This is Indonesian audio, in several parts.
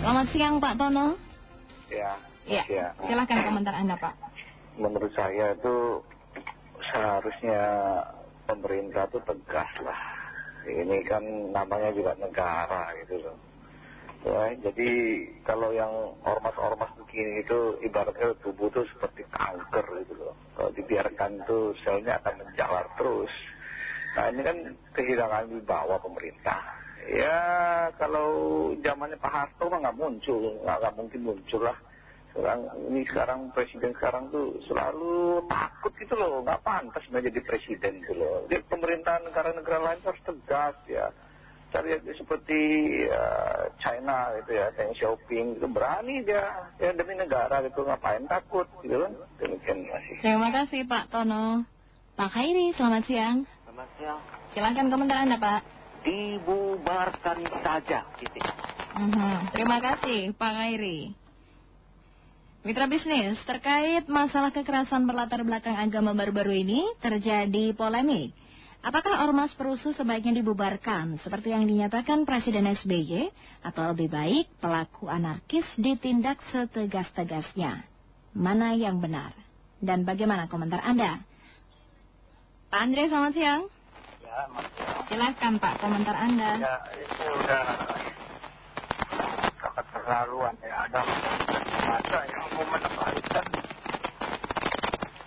Selamat siang Pak Tono. Ya, Ya, ya. silahkan komentar Anda Pak. Menurut saya itu seharusnya pemerintah itu tegas lah. Ini kan namanya juga negara gitu loh. Ya, jadi kalau yang ormas-ormas begini itu ibaratnya tubuh itu seperti kanker gitu loh. Kalau dibiarkan tuh selnya akan menjalar terus. Nah ini kan kehilangan wibawa pemerintah. Ya kalau zamannya Pak Harto mah nggak muncul, nggak nggak mungkin muncul lah. Sekarang ini sekarang presiden sekarang tuh selalu takut gitu loh, nggak pantas menjadi presiden gitu loh. Jadi pemerintahan negara-negara lain harus tegas ya. Cari seperti ya, China gitu ya, Deng Xiaoping itu berani dia ya demi negara gitu ngapain takut gitu kan. Demikian masih. Terima kasih Pak Tono. Pak Khairi, selamat siang. Selamat siang. Silahkan komentar Anda Pak. Dibubarkan saja, titik. Mhm. Terima kasih Pak Khairi. Mitra bisnis, terkait masalah kekerasan berlatar belakang agama baru-baru ini terjadi polemik. Apakah ormas perusuh sebaiknya dibubarkan seperti yang dinyatakan Presiden SBY atau lebih baik pelaku anarkis ditindak setegas-tegasnya? Mana yang benar? Dan bagaimana komentar Anda? Pak Andre, selamat siang. Ya, maksudnya. Silahkan Pak, komentar Anda. Ya, itu udah sangat keterlaluan ya. Ada masa yang mau menempatkan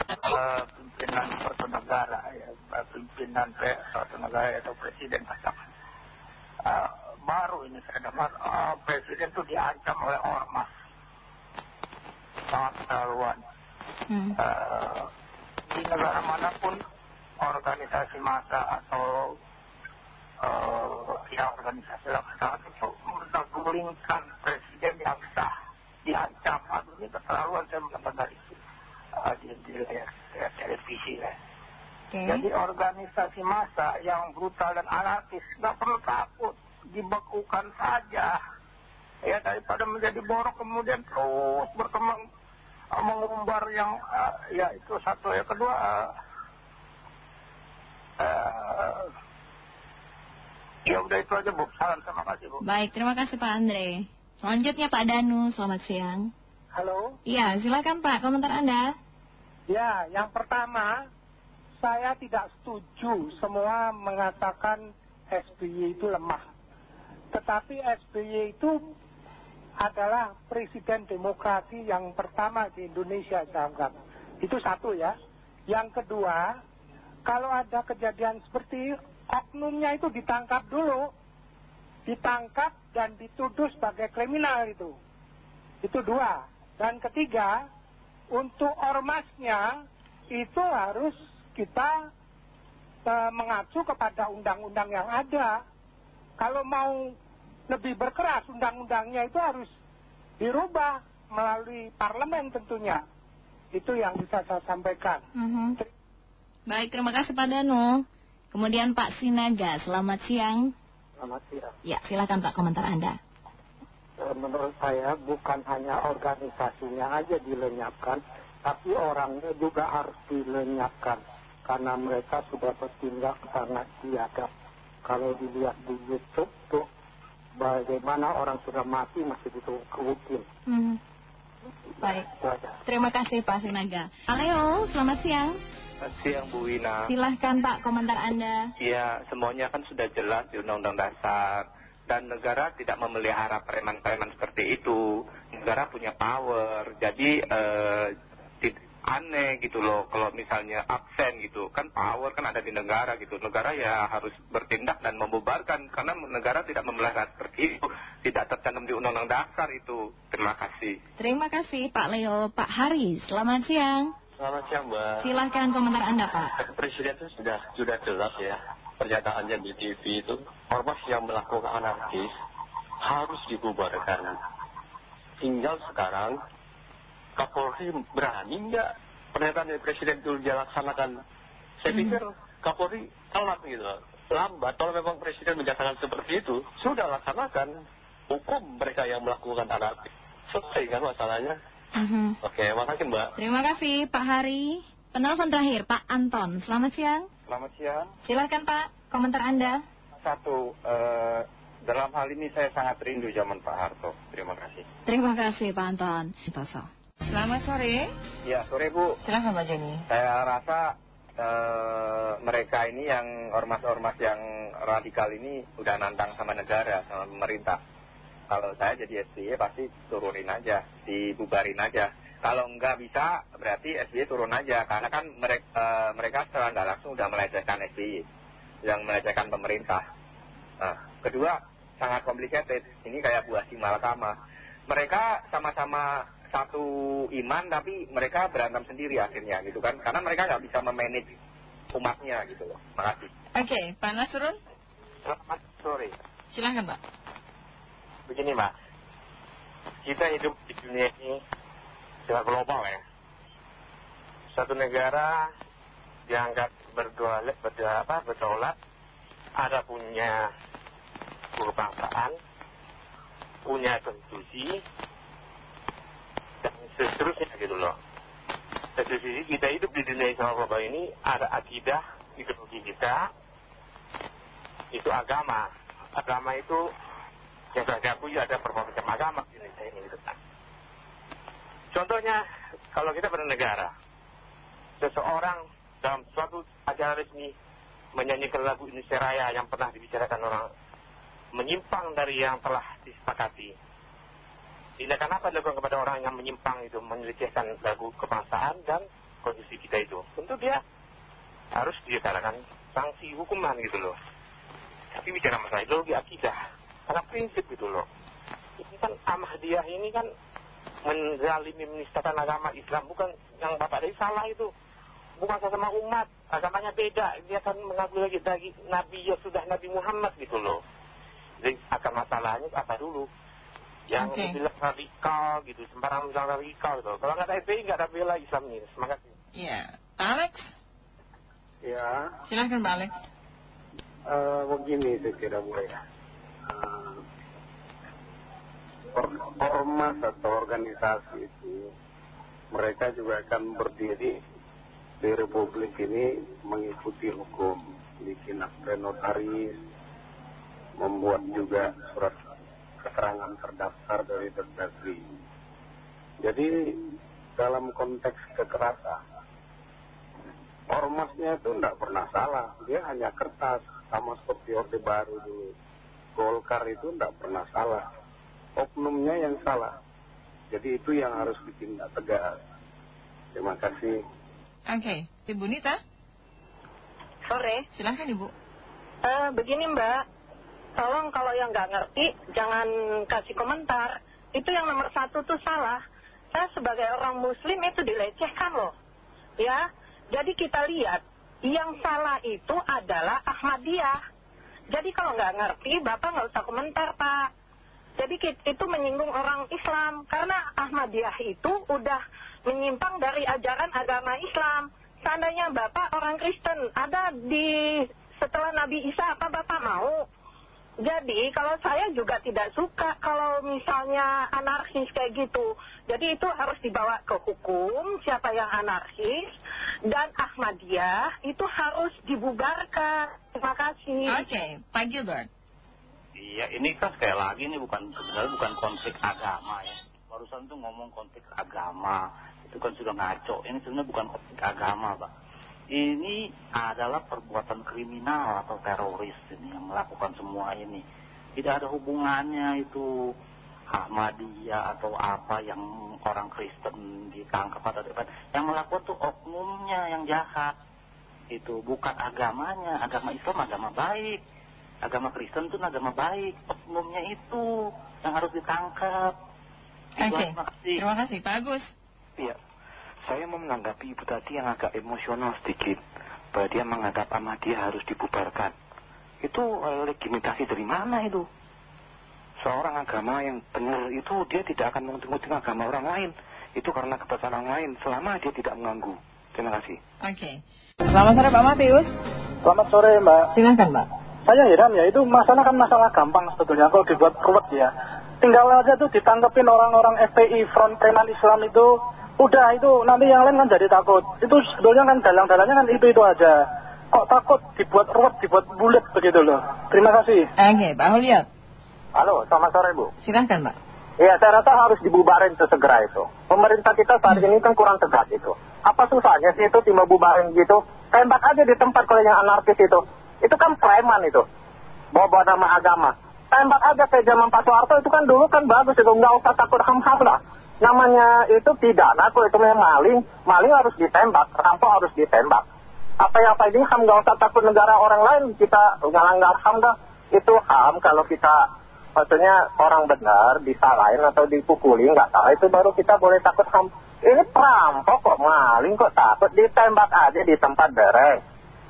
eh, pimpinan suatu negara ya, pimpinan suatu negara atau presiden pasangan. Eh, baru ini saya dengar eh, presiden itu diancam oleh ormas. Sangat keterlaluan. Hmm. Eh, di negara mana pun organisasi massa atau ya organisasi laksana itu menggulingkan presiden yang sah diancam aduh ini keterlaluan saya mendengar dari eh, di, di layar, televisi ya. Oke. Jadi organisasi massa yang brutal dan anarkis nggak perlu takut, dibekukan saja. Ya daripada menjadi borok kemudian terus berkembang eh, mengumbar yang eh, ya itu satu ya kedua eh, eh, ya udah itu aja bu. Salam terima kasih bu. Baik, terima kasih Pak Andre. Selanjutnya Pak Danu, selamat siang. Halo, Iya, silakan Pak, komentar Anda. ya yang pertama saya tidak setuju semua mengatakan SBY itu lemah. Tetapi SBY itu adalah presiden demokrasi yang pertama di Indonesia saya anggap. Itu satu ya. Yang kedua, kalau ada kejadian seperti oknumnya itu ditangkap dulu. Ditangkap dan dituduh sebagai kriminal itu. Itu dua. Dan ketiga, untuk ormasnya itu harus kita eh, mengacu kepada undang-undang yang ada. Kalau mau lebih berkeras, undang-undangnya itu harus dirubah melalui parlemen tentunya. Itu yang bisa saya sampaikan. Mhm. Baik, terima kasih Pak Danu. Kemudian Pak Sinaga, selamat siang. Selamat siang. Ya, silakan Pak komentar Anda. Eh, Menurut saya bukan hanya organisasinya aja dilenyapkan, tapi orangnya juga harus dilenyapkan. Karena mereka sudah bertindak sangat biadab. Kalau dilihat di Youtube tuh, bagaimana orang sudah mati masih diturutin. Mhm. Baik, terima kasih Pak Sinaga. Pak Leo, selamat siang. Selamat siang Bu Wina. Silahkan Pak komentar Anda. Ya, semuanya kan sudah jelas di Undang-Undang Dasar. Dan negara tidak memelihara preman-preman seperti itu. Negara punya power. Jadi, eh, aneh gitu loh kalau misalnya absen gitu. Kan power kan ada di negara gitu. Negara ya harus bertindak dan membubarkan. Karena negara tidak memelihara seperti itu. Tidak tercantum di Undang-Undang Dasar itu. Terima kasih. Terima kasih Pak Leo. Pak Haris, selamat siang. Selamat siang Mbak. Silahkan komentar Anda Pak. Presiden itu sudah sudah jelas ya pernyataannya di TV itu ormas yang melakukan anarkis harus dibubarkan. Tinggal sekarang Kapolri berani nggak pernyataan dari Presiden itu dilaksanakan? Saya pikir Kapolri telat gitu, lambat. Kalau memang Presiden menyatakan seperti itu, sudah laksanakan hukum mereka yang melakukan anarkis. Selesai kan masalahnya? Mhm. Oke, makasih Mbak. Terima kasih Pak Hari. Penelpon terakhir Pak Anton, selamat siang. Selamat siang. Silahkan Pak, komentar Anda. Satu, eh, dalam hal ini saya sangat rindu zaman Pak Harto. Terima kasih. Terima kasih Pak Anton. Toso. Selamat sore. Ya, sore Bu. Silahkan Pak Joni. Saya rasa eh, mereka ini yang ormas-ormas yang radikal ini udah nantang sama negara, sama pemerintah. Kalau saya jadi SBY pasti turunin aja, dibubarin aja. Kalau nggak bisa berarti SBY turun aja, karena kan mereka, mereka secara nggak langsung udah melecehkan SBY, yang melecehkan pemerintah. Nah, kedua, sangat complicated. Ini kayak buah si malakama. Mereka sama-sama satu iman tapi mereka berantem sendiri akhirnya gitu kan. Karena mereka nggak bisa memanage umatnya gitu loh. Makasih. Oke, Pak Nasrun. Selamat sore. Silahkan Pak. Begini Mbak, kita hidup di dunia ini secara global ya. Satu negara dianggap berdaulat, apa, berdaulat, ada punya kebangsaan, punya konstitusi, dan seterusnya gitu loh. Satu sisi kita hidup di dunia Islam global ini ada akidah, ideologi kita, itu agama. Agama itu yang saya akui ada berbagai macam agama di Indonesia ini gitu. Contohnya kalau kita bernegara, seseorang dalam suatu acara resmi menyanyikan lagu Indonesia Raya yang pernah dibicarakan orang menyimpang dari yang telah disepakati. Tindakan apa dilakukan kepada orang yang menyimpang itu, menyelesaikan lagu kebangsaan dan kondisi kita itu? Tentu dia harus dikatakan sanksi hukuman gitu loh. Tapi bicara masalah ideologi akidah, karena prinsip gitu loh. Ini kan Ahmadiyah ini kan menzalimi menistakan agama Islam, bukan yang Bapak dari salah itu. Bukan sama umat, agamanya beda. Dia kan mengakui lagi dari Nabi ya sudah Nabi Muhammad gitu loh. Jadi akar masalahnya apa dulu? Yang Oke. bilang radikal gitu, sembarang bilang radikal gitu. Kalau nggak ada FPI nggak ada bela Islam ini. Semangat. Iya. Pak Alex. Ya, Silahkan Pak Alex. eh, begini saya kira Bu ya. Eh, or- ormas atau organisasi itu mereka juga akan berdiri di republik ini mengikuti hukum, bikin akte notaris, membuat juga surat keterangan terdaftar dari Dagdagri. Jadi dalam konteks kekerasan, ormasnya itu tidak pernah salah. Dia hanya kertas, sama seperti Orde Baru dulu. Golkar itu tidak pernah salah. Oknumnya yang salah. Jadi itu yang harus ditindak tegas. Terima kasih. Oke. Ibu Nita. Sore. Silahkan Ibu. Eh, begini Mbak, tolong kalau yang nggak ngerti jangan kasih komentar. Itu yang nomor satu tuh salah. Saya sebagai orang Muslim itu dilecehkan loh, ya. Jadi kita lihat yang salah itu adalah Ahmadiyah. Jadi kalau nggak ngerti, bapak nggak usah komentar Pak. Jadi itu menyinggung orang Islam karena Ahmadiyah itu udah menyimpang dari ajaran agama Islam. Seandainya bapak orang Kristen ada di setelah Nabi Isa apa bapak mau? Jadi kalau saya juga tidak suka kalau misalnya anarkis kayak gitu. Jadi itu harus dibawa ke hukum siapa yang anarkis dan Ahmadiyah itu harus dibubarkan. Terima kasih. Oke. Pak Gilbert. Iya, ini kan sekali lagi ini bukan sebenarnya bukan konflik agama ya. Barusan tuh ngomong konflik agama, itu kan sudah ngaco. Ini sebenarnya bukan konflik agama, Pak. Ini adalah perbuatan kriminal atau teroris ini yang melakukan semua ini. Tidak ada hubungannya itu Ahmadiyah atau apa yang orang Kristen ditangkap atau apa. Yang melakukan tuh oknumnya yang jahat. Itu bukan agamanya. Agama Islam agama baik agama Kristen itu agama baik, oknumnya itu yang harus ditangkap. Oke. Terima kasih. Terima kasih Pak Agus. Iya, saya mau menanggapi ibu tadi yang agak emosional sedikit. Bahwa dia menganggap Ahmadiyah harus dibubarkan. Itu eh, legitimasi dari mana itu? Seorang agama yang benar itu dia tidak akan menguntung agama orang lain. Itu karena kebesaran orang lain selama dia tidak mengganggu. Terima kasih. Oke. Selamat sore Pak Matius. Selamat sore Mbak. Silahkan Mbak. Saya heran ya, itu masalah kan masalah gampang sebetulnya kalau dibuat ruwet ya. Tinggal aja tuh ditangkepin orang-orang FPI, Front Preman Islam itu, udah itu nanti yang lain kan jadi takut. Itu sebetulnya kan dalang-dalangnya kan itu-itu aja. Kok takut dibuat ruwet, dibuat bulat begitu loh. Terima kasih. Oke, Pak Huliat. Halo, selamat sore Bu. Silahkan Pak. Iya, saya rasa harus dibubarin sesegera itu. Pemerintah kita saat ini kan kurang tegas itu. Apa susahnya sih itu timbul bubarin gitu? Tembak aja di tempat kalau yang anarkis itu. Itu kan preman itu. Bawa-bawa nama agama. Tembak aja kayak zaman Pak Soeharto itu kan dulu kan bagus itu. Nggak usah takut ham-ham lah. Namanya itu pidana, kalau itu maling. Maling harus ditembak, rampok harus ditembak. Apa yang apa ini ham nggak usah takut negara orang lain. Kita ngelanggar ham dah. Itu ham kalau kita maksudnya orang benar disalahin atau dipukuli nggak salah itu baru kita boleh takut ham ini perampok kok maling kok takut ditembak aja di tempat beres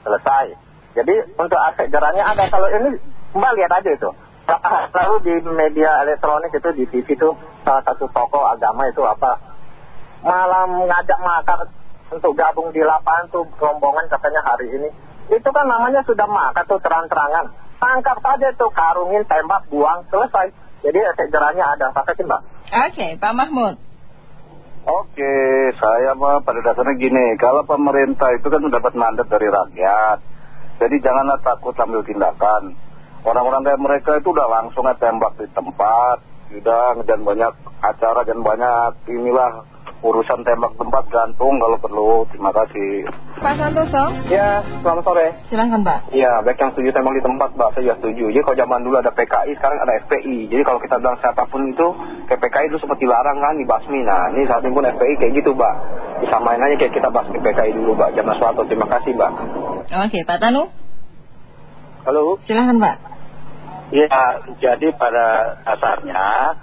selesai jadi untuk aset jerahnya ada kalau ini mbak lihat aja itu lalu di media elektronik itu di TV itu salah satu tokoh agama itu apa? Malam ngajak makan untuk gabung di lapangan tuh rombongan katanya hari ini. Itu kan namanya sudah makan tuh terang-terangan. Tangkap saja tuh karungin tembak buang selesai. Jadi efek jerahnya ada. Pakai mbak? Oke Pak Mahmud. Oke, saya mah pada dasarnya gini, kalau pemerintah itu kan mendapat mandat dari rakyat, jadi janganlah takut ambil tindakan. Orang-orang kayak mereka itu udah langsung tembak di tempat, udah dan banyak acara dan banyak inilah urusan tembak tempat gantung kalau perlu. Terima kasih. Pak Santoso Ya, selamat sore. Silahkan Pak. Iya, baik yang setuju tembak di tempat, Mbak. Saya juga setuju. Jadi kalau zaman dulu ada PKI, sekarang ada FPI. Jadi kalau kita bilang siapa pun itu, kayak PKI itu seperti larang kan, dibasmi. Nah, ini saat ini pun FPI kayak gitu, Mbak. Disamain aja kayak kita basmi PKI dulu, Mbak. Zaman suatu. Terima kasih, Mbak. Oke Pak Tanu Halo. Silahkan Pak Ya, jadi pada dasarnya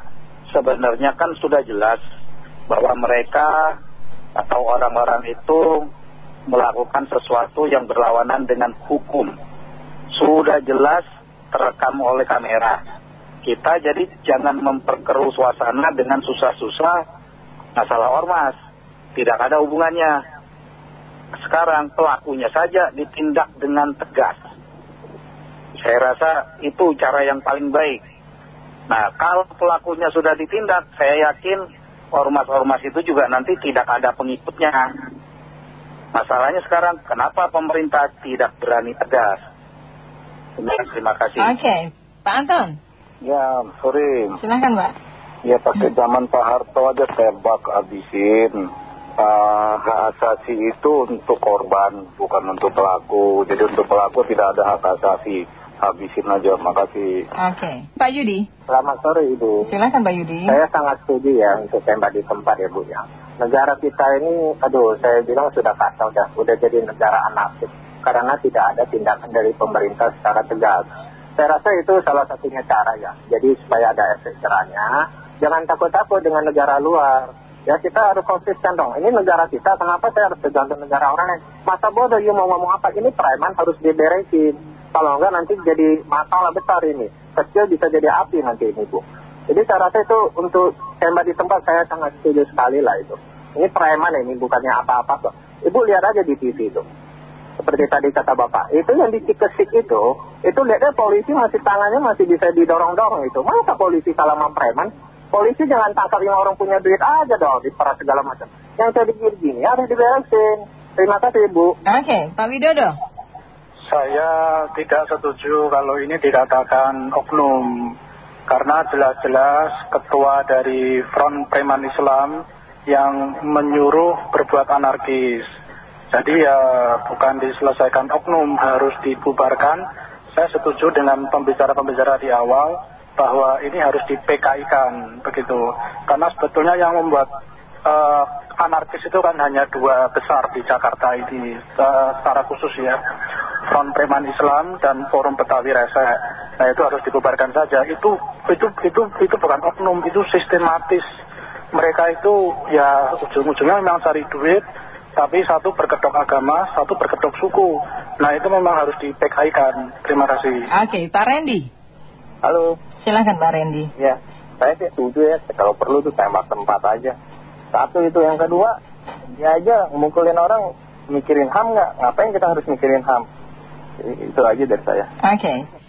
sebenarnya kan sudah jelas bahwa mereka atau orang-orang itu melakukan sesuatu yang berlawanan dengan hukum. Sudah jelas terekam oleh kamera. Kita jadi jangan memperkeruh suasana dengan susah-susah masalah ormas. Tidak ada hubungannya. Sekarang pelakunya saja ditindak dengan tegas. Saya rasa itu cara yang paling baik. Nah, kalau pelakunya sudah ditindak, saya yakin ormas-ormas itu juga nanti tidak ada pengikutnya. Masalahnya sekarang, kenapa pemerintah tidak berani tegas? Terima kasih. Oke Pak Anton Ya, sorry. Silahkan Pak Ya pakai zaman Pak Harto aja tembak habisin. Ah, hak asasi itu untuk korban, bukan untuk pelaku. Jadi untuk pelaku tidak ada hak asasi. Habisin aja, makasih. Oke Pak Yudi Selamat sore, Ibu. Silahkan Pak Yudi Saya sangat setuju ya untuk tembak di tempat ya, Bu. Ya. Negara kita ini, aduh, saya bilang sudah kacau dah. Udah jadi negara anarkis. Karena tidak ada tindakan dari pemerintah secara tegas. Saya rasa itu salah satunya cara ya. Jadi supaya ada efek jerahnya, jangan takut-takut dengan negara luar. Ya kita harus konsisten dong. Ini negara kita, kenapa saya harus tergantung negara orang lain? Masa bodoh you mau ngomong apa? Ini preman harus diberesin. Kalau enggak nanti jadi masalah besar ini. Kecil bisa jadi api nanti ini Bu. Jadi saya rasa itu untuk tembak di tempat saya sangat setuju sekali lah itu. Ini preman ini bukannya apa-apa kok. Ibu lihat aja di TV itu. Seperti tadi kata Bapak. Itu yang dicikesik itu, itu lihatnya polisi masih tangannya masih bisa didorong-dorong itu. Masa polisi salah sama preman? Polisi jangan tangkap yang orang punya duit aja dong, diperas segala macam. Yang tadi gini harus diberesin. Terima kasih Ibu. Oke Pak Widodo Saya tidak setuju kalau ini dikatakan oknum. Karena jelas-jelas ketua dari Front Preman Islam yang menyuruh berbuat anarkis. Jadi ya bukan diselesaikan oknum, harus dibubarkan. Saya setuju dengan pembicara-pembicara di awal bahwa ini harus di PKI-kan begitu. Karena sebetulnya yang membuat eh, anarkis itu kan hanya dua besar di Jakarta ini eh, secara khusus ya. Front Preman Islam dan Forum Betawi Rese. Nah itu harus dibubarkan saja. Itu itu itu itu bukan oknum, itu sistematis. Mereka itu ya ujung-ujungnya memang cari duit, tapi satu berkedok agama, satu berkedok suku. Nah itu memang harus di PKI-kan. Terima kasih. Oke Pak Randy Halo. Silahkan Pak Randy Ya, saya sih setuju ya. Kalau perlu tuh tembak tempat aja. Satu itu. Yang kedua, dia aja mukulin orang mikirin HAM nggak? Ngapain kita harus mikirin HAM? Itu aja dari saya. Oke